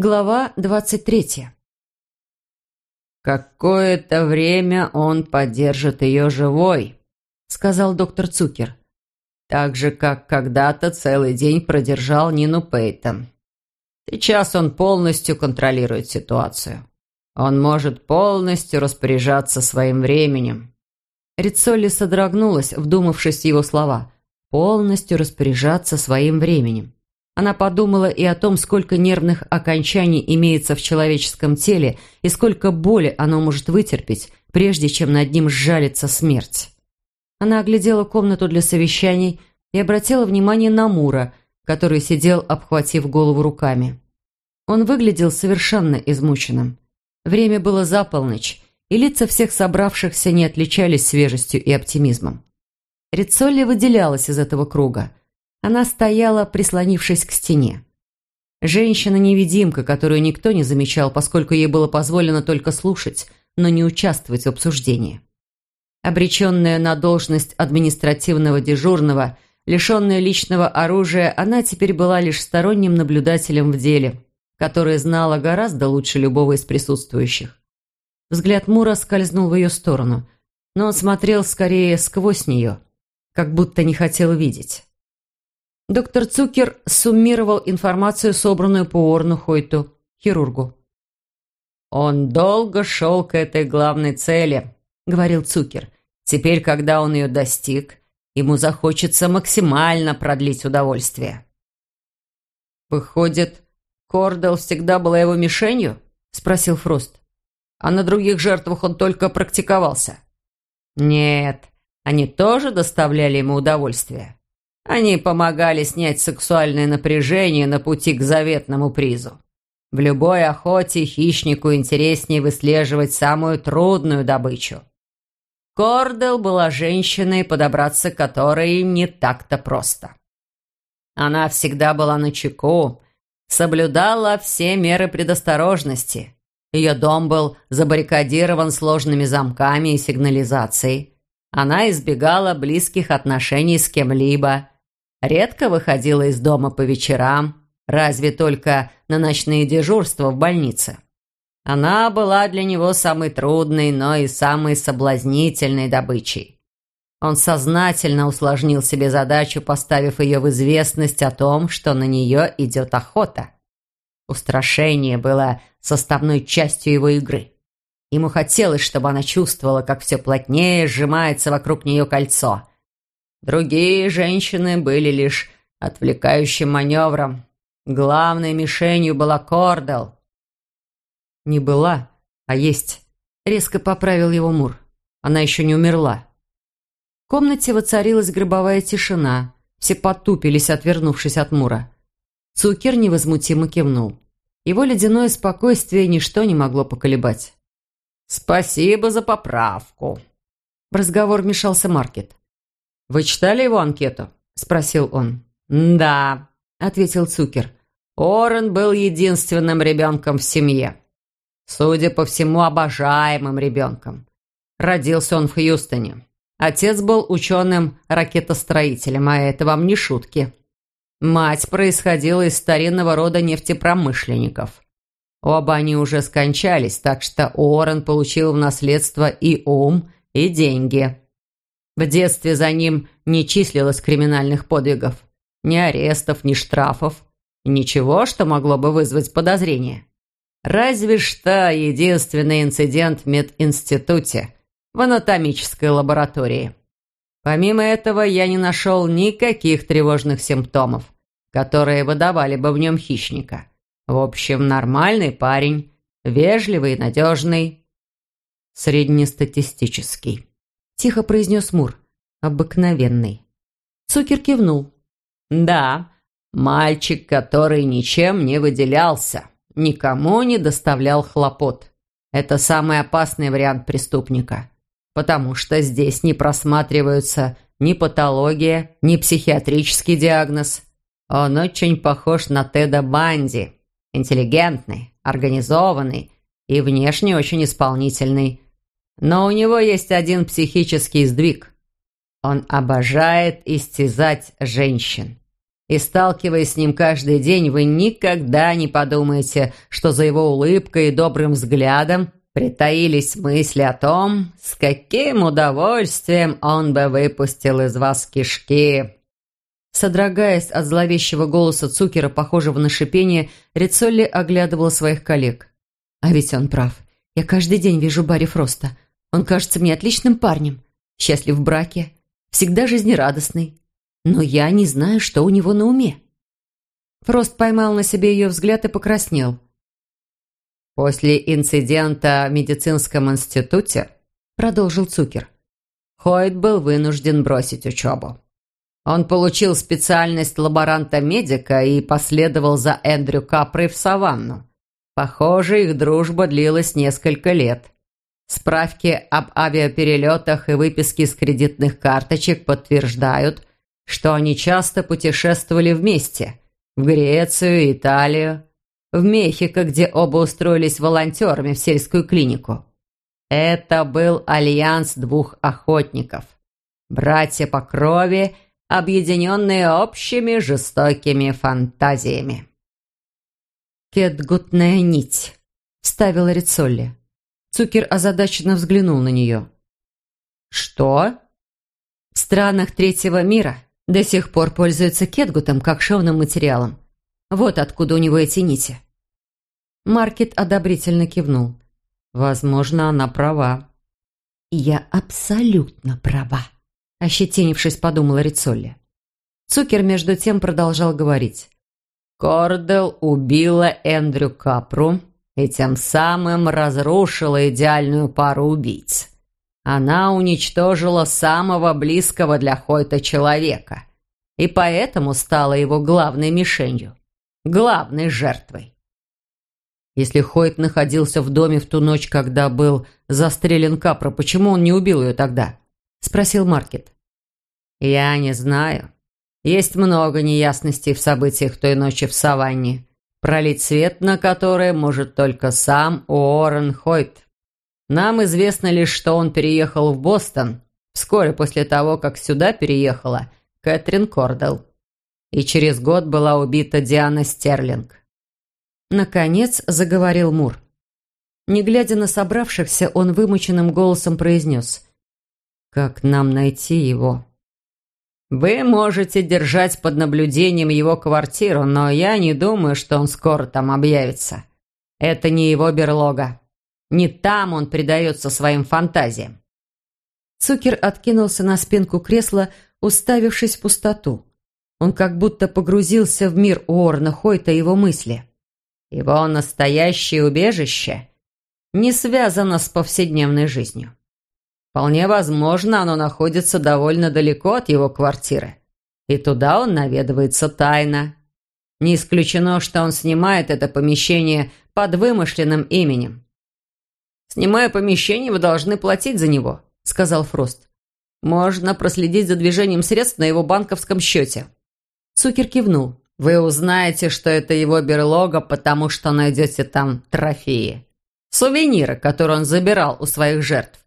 Глава двадцать третья. «Какое-то время он поддержит ее живой», — сказал доктор Цукер. «Так же, как когда-то целый день продержал Нину Пейтон. Сейчас он полностью контролирует ситуацию. Он может полностью распоряжаться своим временем». Рицолли содрогнулась, вдумавшись в его слова. «Полностью распоряжаться своим временем». Она подумала и о том, сколько нервных окончаний имеется в человеческом теле и сколько боли оно может вытерпеть, прежде чем над ним сжалится смерть. Она оглядела комнату для совещаний и обратила внимание на Мура, который сидел, обхватив голову руками. Он выглядел совершенно измученным. Время было за полночь, и лица всех собравшихся не отличались свежестью и оптимизмом. Рицолли выделялась из этого круга – она стояла, прислонившись к стене. Женщина-невидимка, которую никто не замечал, поскольку ей было позволено только слушать, но не участвовать в обсуждении. Обреченная на должность административного дежурного, лишенная личного оружия, она теперь была лишь сторонним наблюдателем в деле, которое знала гораздо лучше любого из присутствующих. Взгляд Мура скользнул в ее сторону, но он смотрел скорее сквозь нее, как будто не хотел видеть. Доктор Цукер суммировал информацию, собранную по Орну Хойту, хирургу. «Он долго шел к этой главной цели», — говорил Цукер. «Теперь, когда он ее достиг, ему захочется максимально продлить удовольствие». «Выходит, Кордел всегда была его мишенью?» — спросил Фрост. «А на других жертвах он только практиковался?» «Нет, они тоже доставляли ему удовольствие. Они помогали снять сексуальное напряжение на пути к заветному призу. В любой охоте хищнику интереснее выслеживать самую трудную добычу. Кордел была женщиной, подобраться к которой не так-то просто. Она всегда была на чеку, соблюдала все меры предосторожности. Ее дом был забаррикадирован сложными замками и сигнализацией. Она избегала близких отношений с кем-либо, Редко выходила из дома по вечерам, разве только на ночные дежурства в больнице. Она была для него самой трудной, но и самой соблазнительной добычей. Он сознательно усложнил себе задачу, поставив ее в известность о том, что на нее идет охота. Устрашение было составной частью его игры. Ему хотелось, чтобы она чувствовала, как все плотнее сжимается вокруг нее кольцо, Другие женщины были лишь отвлекающим маневром. Главной мишенью была Кордел. «Не была, а есть», — резко поправил его Мур. «Она еще не умерла». В комнате воцарилась гробовая тишина. Все потупились, отвернувшись от Мура. Цукер невозмутимо кивнул. Его ледяное спокойствие ничто не могло поколебать. «Спасибо за поправку». В разговор вмешался Маркет. «Вы читали его анкету?» – спросил он. «Да», – ответил Цукер. «Орен был единственным ребенком в семье. Судя по всему, обожаемым ребенком. Родился он в Хьюстоне. Отец был ученым-ракетостроителем, а это вам не шутки. Мать происходила из старинного рода нефтепромышленников. Оба они уже скончались, так что Уоррен получил в наследство и ум, и деньги. В детстве за ним не числилось криминальных подвигов. Ни арестов, ни штрафов. Ничего, что могло бы вызвать подозрение. Разве что единственный инцидент в мединституте, в анатомической лаборатории. Помимо этого, я не нашел никаких тревожных симптомов, которые выдавали бы в нем хищника. В общем, нормальный парень, вежливый и надежный. Среднестатистический тихо произнес Мур. «Обыкновенный». Цукер кивнул. «Да, мальчик, который ничем не выделялся, никому не доставлял хлопот. Это самый опасный вариант преступника, потому что здесь не просматриваются ни патология, ни психиатрический диагноз. Он очень похож на Теда Банди, интеллигентный, организованный и внешне очень исполнительный, но у него есть один психический сдвиг. Он обожает истязать женщин. И сталкиваясь с ним каждый день, вы никогда не подумаете, что за его улыбкой и добрым взглядом притаились мысли о том, с каким удовольствием он бы выпустил из вас кишки. Содрогаясь от зловещего голоса Цукера, похожего на шипение, Рицолли оглядывал своих коллег. А ведь он прав. Я каждый день вижу Барри Фроста. Он кажется мне отличным парнем, счастлив в браке, всегда жизнерадостный. Но я не знаю, что у него на уме. Фрост поймал на себе ее взгляд и покраснел. «После инцидента в медицинском институте», — продолжил Цукер, Хойт был вынужден бросить учебу. Он получил специальность лаборанта-медика и последовал за Эндрю Капрой в саванну. Похоже, их дружба длилась несколько лет. Справки об авиаперелетах и выписки с кредитных карточек подтверждают, что они часто путешествовали вместе в Грецию, Италию, в Мехико, где оба устроились волонтерами в сельскую клинику. Это был альянс двух охотников. Братья по крови – объединенные общими жестокими фантазиями. «Кетгутная нить», — вставила Рицолли. Цукер озадаченно взглянул на нее. «Что?» «В странах третьего мира до сих пор пользуются кетгутом как шовным материалом. Вот откуда у него эти нити». Маркет одобрительно кивнул. «Возможно, она права». «Я абсолютно права», ощетинившись, подумала Рицолли. Цукер между тем продолжал говорить. Кордел убила Эндрю Капру и тем самым разрушила идеальную пару убийц. Она уничтожила самого близкого для Хойта человека и поэтому стала его главной мишенью, главной жертвой. Если Хойт находился в доме в ту ночь, когда был застрелен Капра, почему он не убил ее тогда? – спросил Маркет. «Я не знаю. Есть много неясностей в событиях той ночи в саванне, пролить свет на которые может только сам Уоррен Хойт. Нам известно лишь, что он переехал в Бостон вскоре после того, как сюда переехала Кэтрин Кордел. И через год была убита Диана Стерлинг». Наконец заговорил Мур. Не глядя на собравшихся, он вымученным голосом произнес – как нам найти его? Вы можете держать под наблюдением его квартиру, но я не думаю, что он скоро там объявится. Это не его берлога. Не там он предается своим фантазиям. Цукер откинулся на спинку кресла, уставившись в пустоту. Он как будто погрузился в мир Уорна Хойта его мысли. Его настоящее убежище не связано с повседневной жизнью. Вполне возможно, оно находится довольно далеко от его квартиры. И туда он наведывается тайно. Не исключено, что он снимает это помещение под вымышленным именем. «Снимая помещение, вы должны платить за него», — сказал Фрост. «Можно проследить за движением средств на его банковском счете». Цукер кивнул. «Вы узнаете, что это его берлога, потому что найдете там трофеи. Сувениры, которые он забирал у своих жертв.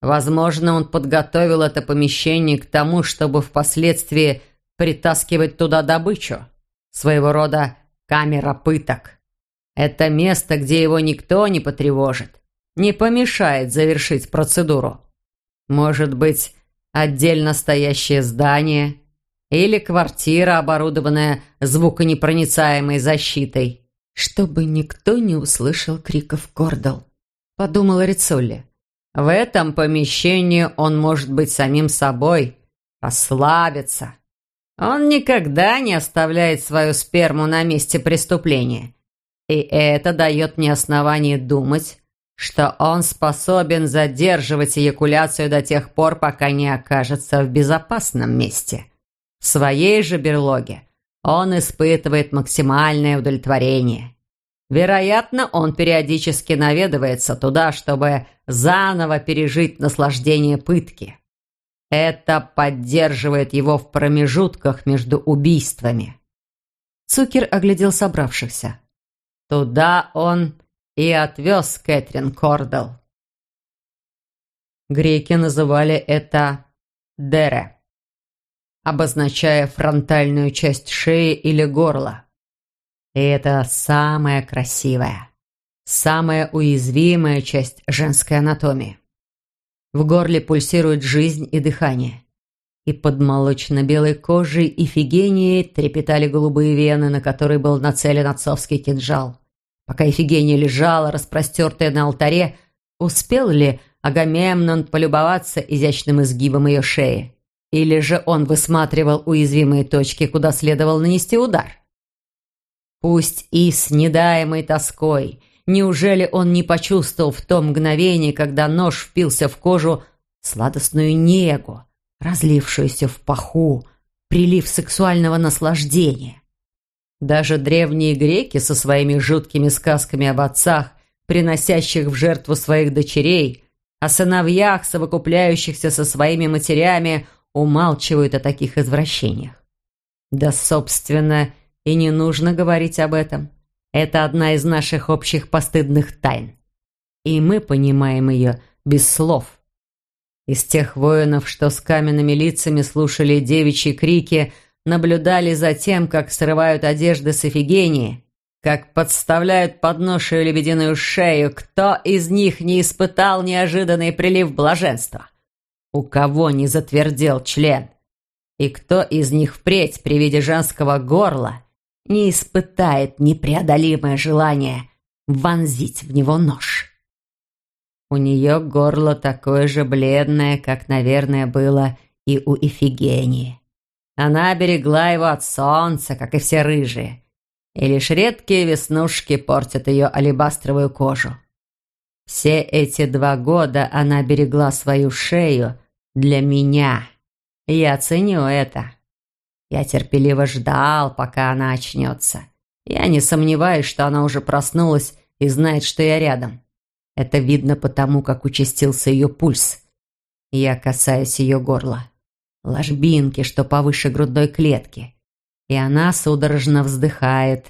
Возможно, он подготовил это помещение к тому, чтобы впоследствии притаскивать туда добычу. Своего рода камера пыток. Это место, где его никто не потревожит, не помешает завершить процедуру. Может быть, отдельно стоящее здание или квартира, оборудованная звуконепроницаемой защитой. «Чтобы никто не услышал криков Кордал», — подумала Рицолли. В этом помещении он может быть самим собой, расслабиться. Он никогда не оставляет свою сперму на месте преступления. И это дает мне основание думать, что он способен задерживать эякуляцию до тех пор, пока не окажется в безопасном месте. В своей же берлоге он испытывает максимальное удовлетворение. Вероятно, он периодически наведывается туда, чтобы заново пережить наслаждение пытки. Это поддерживает его в промежутках между убийствами. Цукер оглядел собравшихся. Туда он и отвез Кэтрин Кордел. Греки называли это Дере. обозначая фронтальную часть шеи или горла. И это самая красивая, самая уязвимая часть женской анатомии. В горле пульсирует жизнь и дыхание. И под молочно-белой кожей Ифигении трепетали голубые вены, на которые был нацелен отцовский кинжал. Пока Ифигения лежала, распростертая на алтаре, успел ли Агамемнон полюбоваться изящным изгибом ее шеи? Или же он высматривал уязвимые точки, куда следовал нанести удар? Пусть и с недаемой тоской, неужели он не почувствовал в том мгновении, когда нож впился в кожу, сладостную негу, разлившуюся в паху, прилив сексуального наслаждения? Даже древние греки со своими жуткими сказками об отцах, приносящих в жертву своих дочерей, о сыновьях, совокупляющихся со своими матерями, умалчивают о таких извращениях. Да, собственно, и не нужно говорить об этом. Это одна из наших общих постыдных тайн. И мы понимаем ее без слов. Из тех воинов, что с каменными лицами слушали девичьи крики, наблюдали за тем, как срывают одежды с Эфигении, как подставляют под ношу лебединую шею, кто из них не испытал неожиданный прилив блаженства? У кого не затвердел член? И кто из них впредь при виде женского горла не испытает непреодолимое желание вонзить в него нож? У нее горло такое же бледное, как, наверное, было и у Ифигении. Она берегла его от солнца, как и все рыжие, и лишь редкие веснушки портят ее алебастровую кожу. Все эти два года она берегла свою шею для меня. Я ценю это. Я терпеливо ждал, пока она очнется. Я не сомневаюсь, что она уже проснулась и знает, что я рядом. Это видно потому, как участился ее пульс. Я касаюсь ее горла. Ложбинки, что повыше грудной клетки. И она судорожно вздыхает.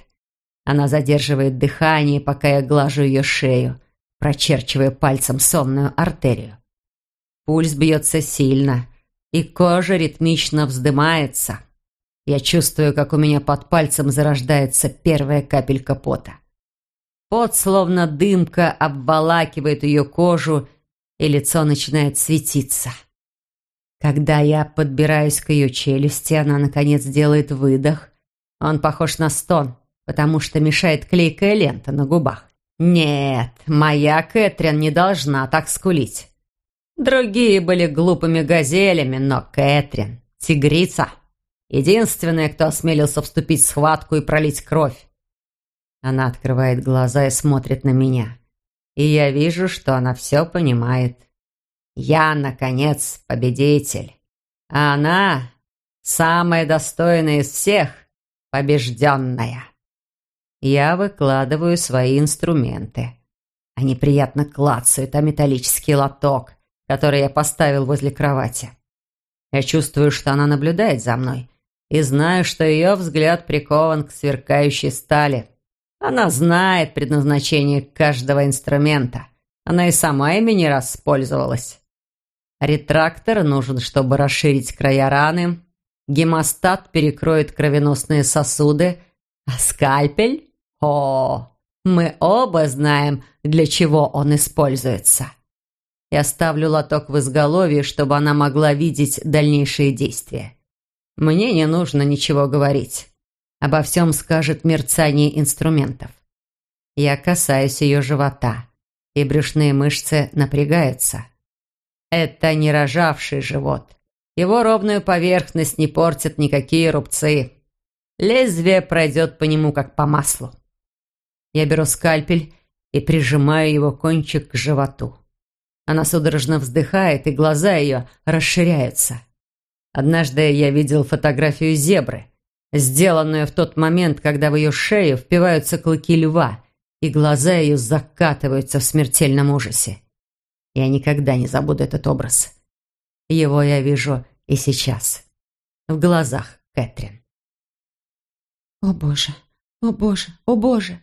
Она задерживает дыхание, пока я глажу ее шею прочерчивая пальцем сонную артерию. Пульс бьется сильно, и кожа ритмично вздымается. Я чувствую, как у меня под пальцем зарождается первая капелька пота. Пот, словно дымка, обволакивает ее кожу, и лицо начинает светиться. Когда я подбираюсь к ее челюсти, она, наконец, делает выдох. Он похож на стон, потому что мешает клейкая лента на губах. Нет, моя Кэтрин не должна так скулить. Другие были глупыми газелями, но Кэтрин — тигрица. Единственная, кто осмелился вступить в схватку и пролить кровь. Она открывает глаза и смотрит на меня. И я вижу, что она все понимает. Я, наконец, победитель. А она, самая достойная из всех, побежденная. Я выкладываю свои инструменты. Они приятно клацают о металлический лоток, который я поставил возле кровати. Я чувствую, что она наблюдает за мной, и знаю, что ее взгляд прикован к сверкающей стали. Она знает предназначение каждого инструмента. Она и сама ими не раз пользовалась. Ретрактор нужен, чтобы расширить края раны. Гемостат перекроет кровеносные сосуды, а скальпель о, мы оба знаем, для чего он используется. Я ставлю лоток в изголовье, чтобы она могла видеть дальнейшие действия. Мне не нужно ничего говорить. Обо всем скажет мерцание инструментов. Я касаюсь ее живота, и брюшные мышцы напрягаются. Это не рожавший живот. Его ровную поверхность не портят никакие рубцы. Лезвие пройдет по нему, как по маслу. Я беру скальпель и прижимаю его кончик к животу. Она судорожно вздыхает, и глаза ее расширяются. Однажды я видел фотографию зебры, сделанную в тот момент, когда в ее шею впиваются клыки льва, и глаза ее закатываются в смертельном ужасе. Я никогда не забуду этот образ. Его я вижу и сейчас. В глазах Кэтрин. «О боже! О боже! О боже!»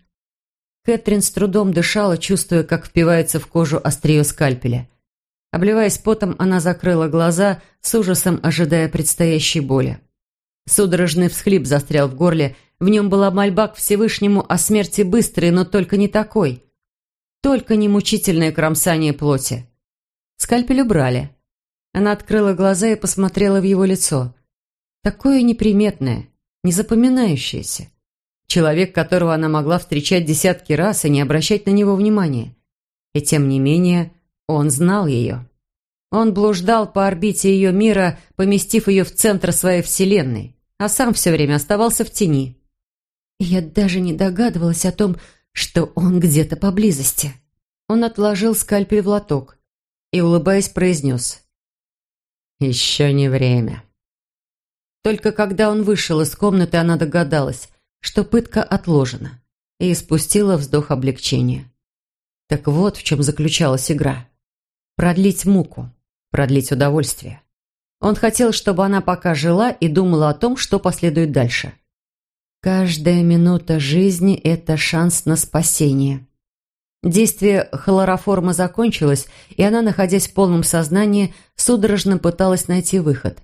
Кэтрин с трудом дышала, чувствуя, как впивается в кожу острие скальпеля. Обливаясь потом, она закрыла глаза, с ужасом ожидая предстоящей боли. Судорожный всхлип застрял в горле, в нем была мольба к Всевышнему о смерти быстрой, но только не такой. Только не мучительное кромсание плоти. Скальпель убрали. Она открыла глаза и посмотрела в его лицо. Такое неприметное, незапоминающееся. Человек, которого она могла встречать десятки раз и не обращать на него внимания. И тем не менее, он знал ее. Он блуждал по орбите ее мира, поместив ее в центр своей вселенной, а сам все время оставался в тени. Я даже не догадывалась о том, что он где-то поблизости. Он отложил скальпель в лоток и, улыбаясь, произнес. «Еще не время». Только когда он вышел из комнаты, она догадалась, что пытка отложена, и испустила вздох облегчения. Так вот в чем заключалась игра. Продлить муку, продлить удовольствие. Он хотел, чтобы она пока жила и думала о том, что последует дальше. Каждая минута жизни – это шанс на спасение. Действие хлороформа закончилось, и она, находясь в полном сознании, судорожно пыталась найти выход.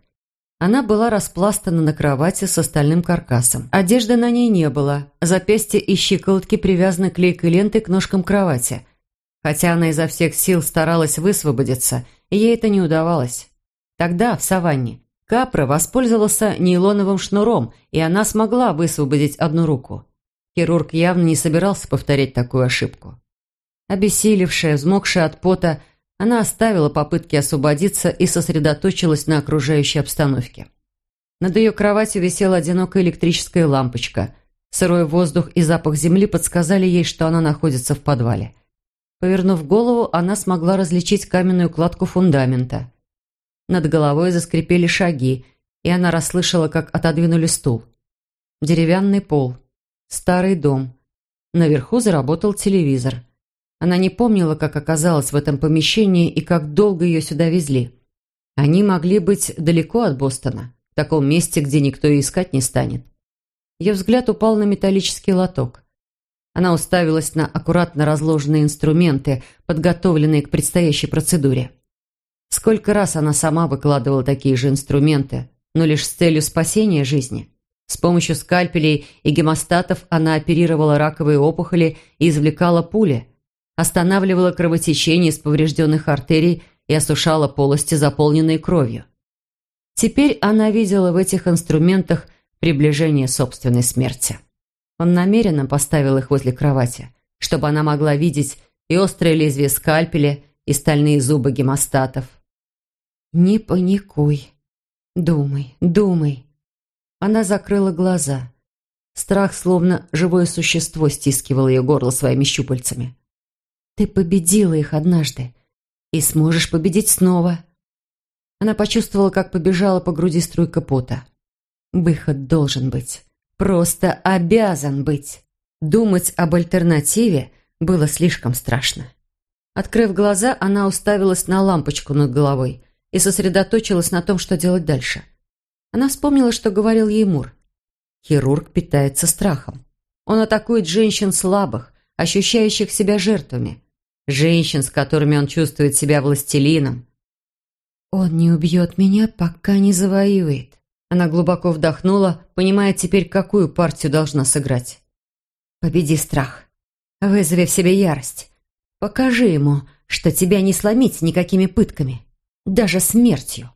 Она была распластана на кровати с остальным каркасом. Одежды на ней не было, запястья и щиколотки привязаны клейкой лентой к ножкам кровати. Хотя она изо всех сил старалась высвободиться, ей это не удавалось. Тогда, в саванне, Капра воспользовался нейлоновым шнуром, и она смогла высвободить одну руку. Хирург явно не собирался повторять такую ошибку. Обессилевшая, взмокшая от пота, она оставила попытки освободиться и сосредоточилась на окружающей обстановке. Над ее кроватью висела одинокая электрическая лампочка. Сырой воздух и запах земли подсказали ей, что она находится в подвале. Повернув голову, она смогла различить каменную кладку фундамента. Над головой заскрипели шаги, и она расслышала, как отодвинули стул. Деревянный пол. Старый дом. Наверху заработал телевизор. Она не помнила, как оказалась в этом помещении и как долго ее сюда везли. Они могли быть далеко от Бостона, в таком месте, где никто и искать не станет. Ее взгляд упал на металлический лоток. Она уставилась на аккуратно разложенные инструменты, подготовленные к предстоящей процедуре. Сколько раз она сама выкладывала такие же инструменты, но лишь с целью спасения жизни. С помощью скальпелей и гемостатов она оперировала раковые опухоли и извлекала пули, останавливала кровотечение из поврежденных артерий и осушала полости, заполненные кровью. Теперь она видела в этих инструментах приближение собственной смерти. Он намеренно поставил их возле кровати, чтобы она могла видеть и острое лезвие скальпеля, и стальные зубы гемостатов. «Не паникуй. Думай, думай». Она закрыла глаза. Страх, словно живое существо, стискивал ее горло своими щупальцами. «Ты победила их однажды и сможешь победить снова». Она почувствовала, как побежала по груди струйка пота. Выход должен быть. Просто обязан быть. Думать об альтернативе было слишком страшно. Открыв глаза, она уставилась на лампочку над головой и сосредоточилась на том, что делать дальше. Она вспомнила, что говорил ей Мур. Хирург питается страхом. Он атакует женщин слабых, ощущающих себя жертвами. Женщин, с которыми он чувствует себя властелином. «Он не убьет меня, пока не завоюет», она глубоко вдохнула, понимая теперь, какую партию должна сыграть. «Победи страх. Вызови в себе ярость. Покажи ему, что тебя не сломить никакими пытками, даже смертью».